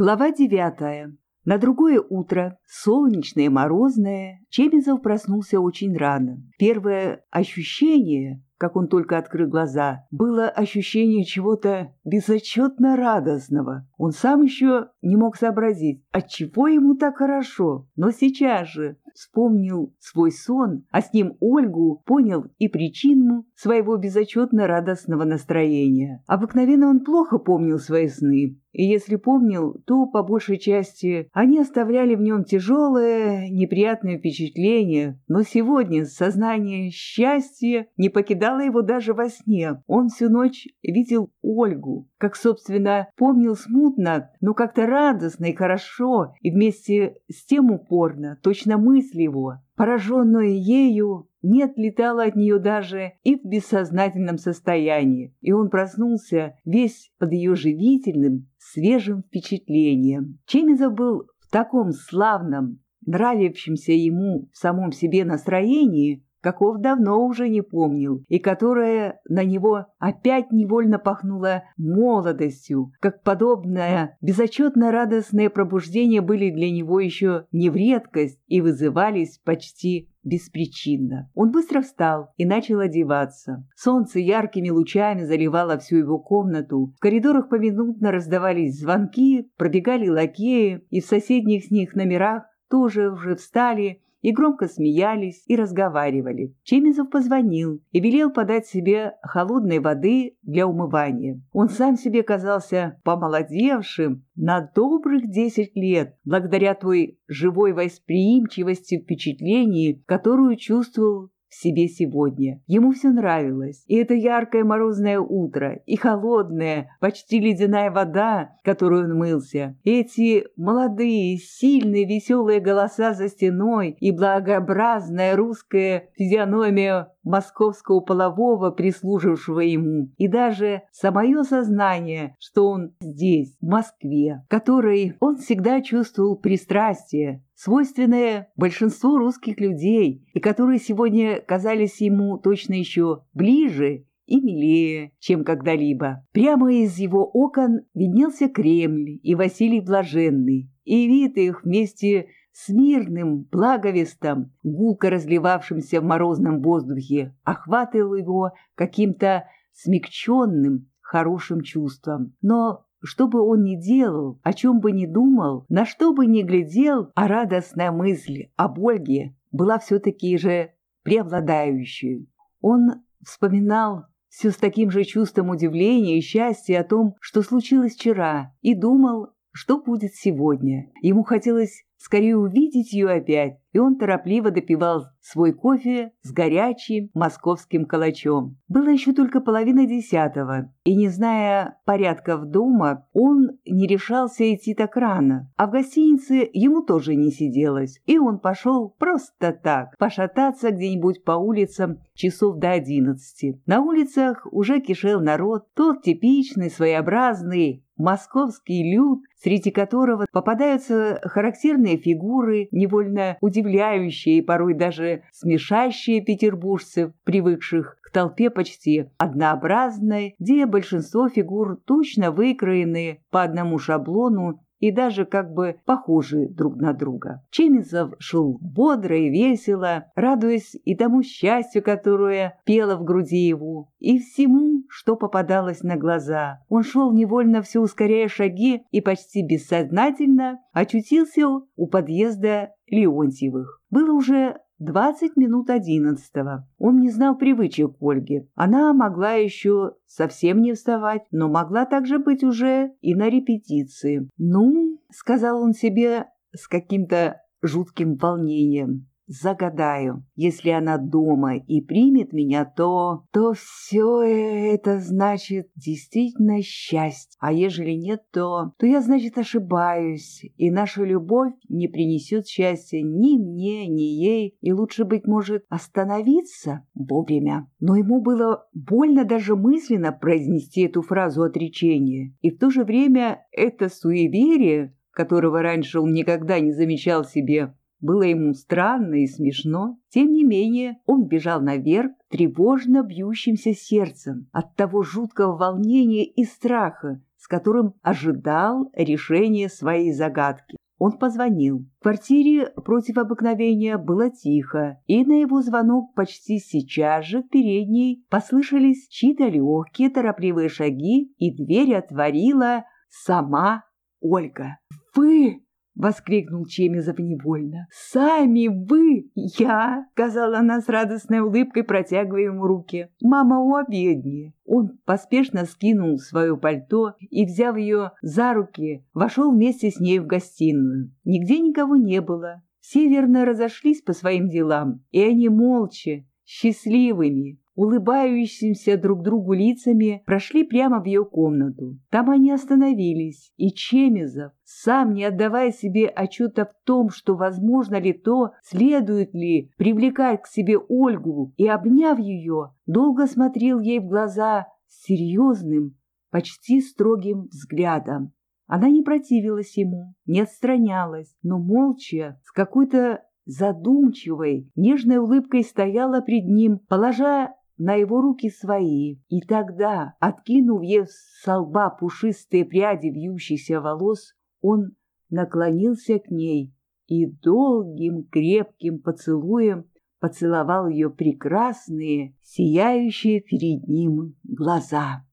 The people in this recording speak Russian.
Глава девятая. На другое утро, солнечное морозное, Чемизов проснулся очень рано. Первое ощущение, как он только открыл глаза, было ощущение чего-то безотчетно радостного. Он сам еще не мог сообразить, отчего ему так хорошо, но сейчас же вспомнил свой сон, а с ним Ольгу, понял и причину своего безотчетно радостного настроения. Обыкновенно он плохо помнил свои сны, и если помнил, то, по большей части, они оставляли в нем тяжелое, неприятное впечатление, но сегодня сознание счастья не покидало его даже во сне. Он всю ночь видел Ольгу, как, собственно, помнил смутно, но как-то радостно и хорошо, и вместе с тем упорно, точно мысль его, пораженную ею, не отлетала от нее даже и в бессознательном состоянии, и он проснулся весь под ее живительным, свежим впечатлением. Чемизов был в таком славном, нравившемся ему в самом себе настроении, каков давно уже не помнил, и которое на него опять невольно пахнуло молодостью, как подобное безотчетно радостное пробуждение были для него еще не в редкость и вызывались почти беспричинно. Он быстро встал и начал одеваться. Солнце яркими лучами заливало всю его комнату. В коридорах поминутно раздавались звонки, пробегали лакеи, и в соседних с них номерах тоже уже встали и громко смеялись и разговаривали. Чемизов позвонил и велел подать себе холодной воды для умывания. Он сам себе казался помолодевшим на добрых десять лет, благодаря той живой восприимчивости впечатлений, которую чувствовал в себе сегодня. Ему все нравилось. И это яркое морозное утро, и холодная, почти ледяная вода, которую он мылся. Эти молодые, сильные, веселые голоса за стеной и благообразная русская физиономия московского полового, прислужившего ему, и даже самое сознание, что он здесь, в Москве, которой он всегда чувствовал пристрастие, свойственное большинству русских людей, и которые сегодня казались ему точно еще ближе и милее, чем когда-либо. Прямо из его окон виднелся Кремль и Василий Блаженный, и вид их вместе с мирным благовестом, гулко разливавшимся в морозном воздухе, охватывал его каким-то смягченным, хорошим чувством. Но что бы он ни делал, о чем бы ни думал, на что бы ни глядел, а радостная мысль об Ольге была все-таки же преобладающей. Он вспоминал все с таким же чувством удивления и счастья о том, что случилось вчера, и думал, что будет сегодня. Ему хотелось скорее увидеть ее опять, и он торопливо допивал свой кофе с горячим московским калачом. Было еще только половина десятого, и, не зная порядков дома, он не решался идти так рано, а в гостинице ему тоже не сиделось, и он пошел просто так, пошататься где-нибудь по улицам часов до одиннадцати. На улицах уже кишел народ, тот типичный, своеобразный, московский люд, среди которого попадаются характерные фигуры, невольно удивляющие и порой даже смешащие петербуржцев, привыкших к толпе почти однообразной, где большинство фигур точно выкроены по одному шаблону и даже как бы похожи друг на друга. Чемизов шел бодро и весело, радуясь и тому счастью, которое пело в груди его, и всему, что попадалось на глаза. Он шел невольно все ускоряя шаги и почти бессознательно очутился у подъезда Леонтьевых. Было уже Двадцать минут одиннадцатого. Он не знал привычек Ольги. Она могла еще совсем не вставать, но могла также быть уже и на репетиции. «Ну», — сказал он себе с каким-то жутким волнением, загадаю. Если она дома и примет меня, то... то все это значит действительно счастье. А ежели нет, то... то я, значит, ошибаюсь, и наша любовь не принесет счастья ни мне, ни ей, и лучше, быть может, остановиться вовремя. Но ему было больно даже мысленно произнести эту фразу отречения, и в то же время это суеверие, которого раньше он никогда не замечал себе, было ему странно и смешно. Тем не менее, он бежал наверх тревожно бьющимся сердцем от того жуткого волнения и страха, с которым ожидал решения своей загадки. Он позвонил. В квартире против обыкновения было тихо, и на его звонок почти сейчас же в передней послышались чьи-то легкие торопливые шаги, и дверь отворила сама Ольга. «Вы!» — воскликнул Чемизов невольно. «Сами вы!» «Я!» — сказала она с радостной улыбкой, протягивая ему руки. «Мама у обедни!» Он поспешно скинул свое пальто и, взяв ее за руки, вошел вместе с ней в гостиную. Нигде никого не было. Все верно разошлись по своим делам, и они молча, счастливыми, улыбающимся друг другу лицами, прошли прямо в ее комнату. Там они остановились, и Чемизов, сам не отдавая себе отчета в том, что возможно ли то, следует ли привлекать к себе Ольгу, и, обняв ее, долго смотрел ей в глаза серьезным, почти строгим взглядом. Она не противилась ему, не отстранялась, но молча, с какой-то задумчивой, нежной улыбкой стояла пред ним, положа на его руки свои, и тогда, откинув ей с лба пушистые пряди вьющихся волос, он наклонился к ней и долгим крепким поцелуем поцеловал ее прекрасные, сияющие перед ним глаза.